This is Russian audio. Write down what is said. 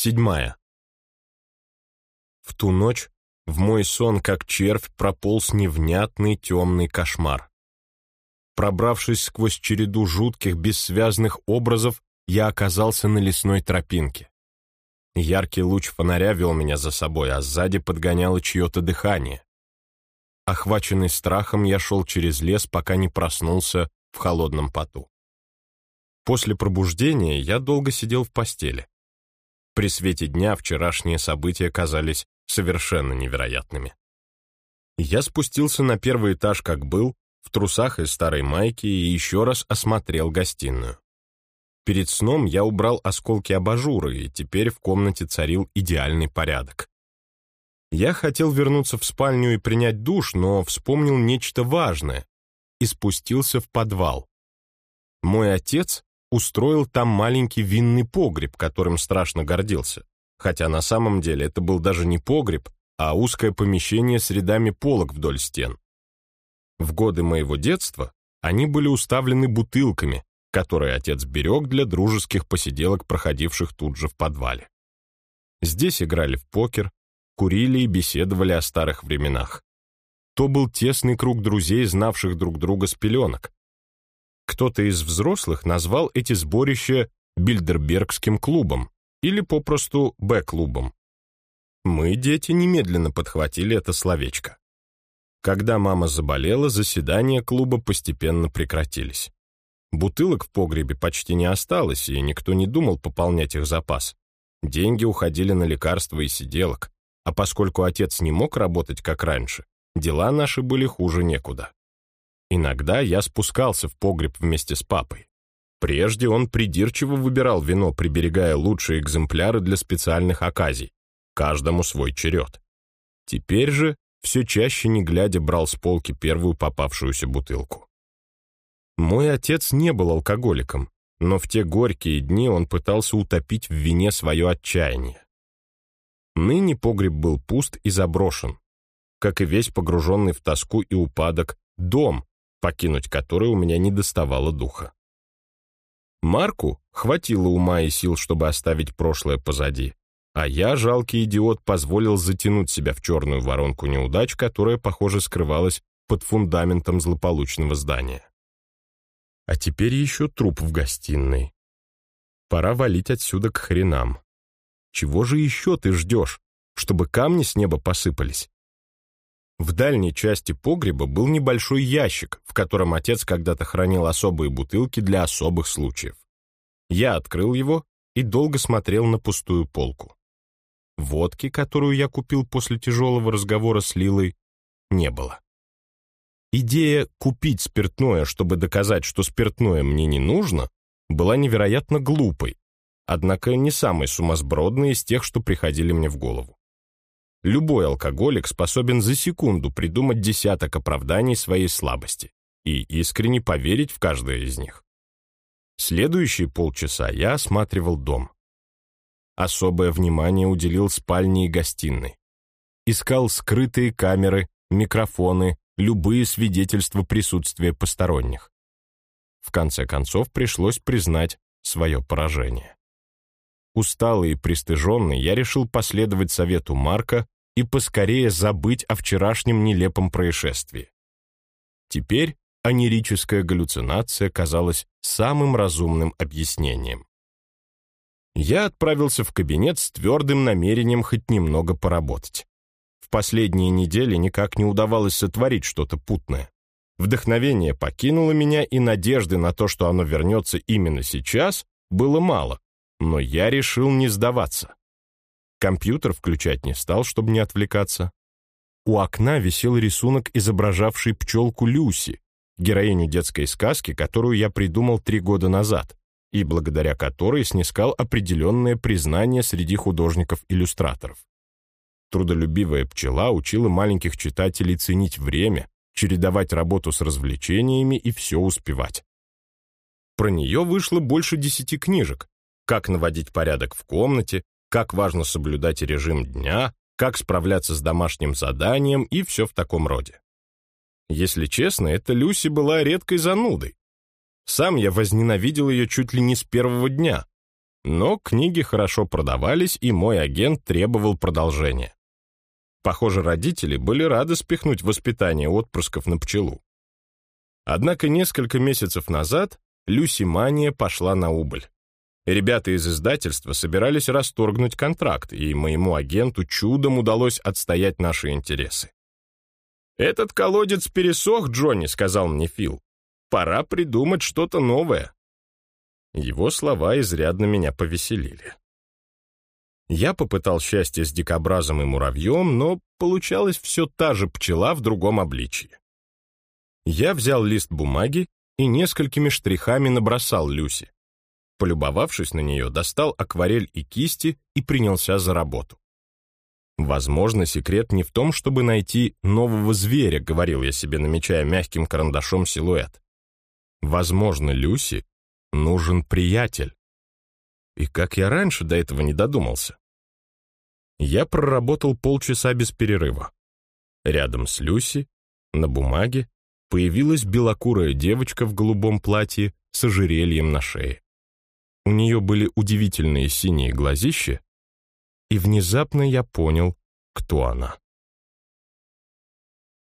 Седьмая. В ту ночь в мой сон, как червь, прополз невнятный темный кошмар. Пробравшись сквозь череду жутких, бессвязных образов, я оказался на лесной тропинке. Яркий луч фонаря вел меня за собой, а сзади подгоняло чье-то дыхание. Охваченный страхом, я шел через лес, пока не проснулся в холодном поту. После пробуждения я долго сидел в постели. При свете дня вчерашние события казались совершенно невероятными. Я спустился на первый этаж, как был, в трусах и старой майке и еще раз осмотрел гостиную. Перед сном я убрал осколки абажура, и теперь в комнате царил идеальный порядок. Я хотел вернуться в спальню и принять душ, но вспомнил нечто важное и спустился в подвал. Мой отец устроил там маленький винный погреб, которым страшно гордился. Хотя на самом деле это был даже не погреб, а узкое помещение с рядами полок вдоль стен. В годы моего детства они были уставлены бутылками, которые отец берег для дружеских посиделок, проходивших тут же в подвале. Здесь играли в покер, курили и беседовали о старых временах. То был тесный круг друзей, знавших друг друга с пеленок. Кто-то из взрослых назвал эти сборища Бильдербергским клубом или попросту Б-клубом. Мы, дети, немедленно подхватили это словечко. Когда мама заболела, заседания клуба постепенно прекратились. Бутылок в погребе почти не осталось, и никто не думал пополнять их запас. Деньги уходили на лекарства и сиделок, а поскольку отец не мог работать как раньше, дела наши были хуже некуда. Иногда я спускался в погреб вместе с папой. Прежде он придирчиво выбирал вино, приберегая лучшие экземпляры для специальных оказий. Каждому свой черед. Теперь же, все чаще не глядя, брал с полки первую попавшуюся бутылку. Мой отец не был алкоголиком, но в те горькие дни он пытался утопить в вине свое отчаяние. Ныне погреб был пуст и заброшен, как и весь погруженный в тоску и упадок дом, покинуть который у меня не доставало духа. Марку хватило ума и сил, чтобы оставить прошлое позади, а я, жалкий идиот, позволил затянуть себя в черную воронку неудач, которая, похоже, скрывалась под фундаментом злополучного здания. А теперь еще труп в гостиной. Пора валить отсюда к хренам. Чего же еще ты ждешь, чтобы камни с неба посыпались? В дальней части погреба был небольшой ящик, в котором отец когда-то хранил особые бутылки для особых случаев. Я открыл его и долго смотрел на пустую полку. Водки, которую я купил после тяжелого разговора с Лилой, не было. Идея купить спиртное, чтобы доказать, что спиртное мне не нужно, была невероятно глупой, однако не самой сумасбродной из тех, что приходили мне в голову. Любой алкоголик способен за секунду придумать десяток оправданий своей слабости и искренне поверить в каждое из них. Следующие полчаса я осматривал дом. Особое внимание уделил спальне и гостиной. Искал скрытые камеры, микрофоны, любые свидетельства присутствия посторонних. В конце концов пришлось признать свое поражение. Усталый и пристыженный, я решил последовать совету Марка и поскорее забыть о вчерашнем нелепом происшествии. Теперь анерическая галлюцинация казалась самым разумным объяснением. Я отправился в кабинет с твердым намерением хоть немного поработать. В последние недели никак не удавалось сотворить что-то путное. Вдохновение покинуло меня, и надежды на то, что оно вернется именно сейчас, было мало но я решил не сдаваться. Компьютер включать не стал, чтобы не отвлекаться. У окна висел рисунок, изображавший пчелку Люси, героиню детской сказки, которую я придумал три года назад, и благодаря которой снискал определенное признание среди художников-иллюстраторов. Трудолюбивая пчела учила маленьких читателей ценить время, чередовать работу с развлечениями и все успевать. Про нее вышло больше десяти книжек, как наводить порядок в комнате, как важно соблюдать режим дня, как справляться с домашним заданием и все в таком роде. Если честно, эта Люси была редкой занудой. Сам я возненавидел ее чуть ли не с первого дня. Но книги хорошо продавались, и мой агент требовал продолжения. Похоже, родители были рады спихнуть воспитание отпрысков на пчелу. Однако несколько месяцев назад Люси Мания пошла на убыль. Ребята из издательства собирались расторгнуть контракт, и моему агенту чудом удалось отстоять наши интересы. «Этот колодец пересох, Джонни», — сказал мне Фил. «Пора придумать что-то новое». Его слова изрядно меня повеселили. Я попытал счастье с дикобразом и муравьем, но получалась все та же пчела в другом обличии. Я взял лист бумаги и несколькими штрихами набросал Люси. Полюбовавшись на нее, достал акварель и кисти и принялся за работу. Возможно, секрет не в том, чтобы найти нового зверя, говорил я себе, намечая мягким карандашом силуэт. Возможно, Люси нужен приятель. И как я раньше до этого не додумался? Я проработал полчаса без перерыва. Рядом с Люси, на бумаге, появилась белокурая девочка в голубом платье с ожерельем на шее. У нее были удивительные синие глазища, и внезапно я понял, кто она.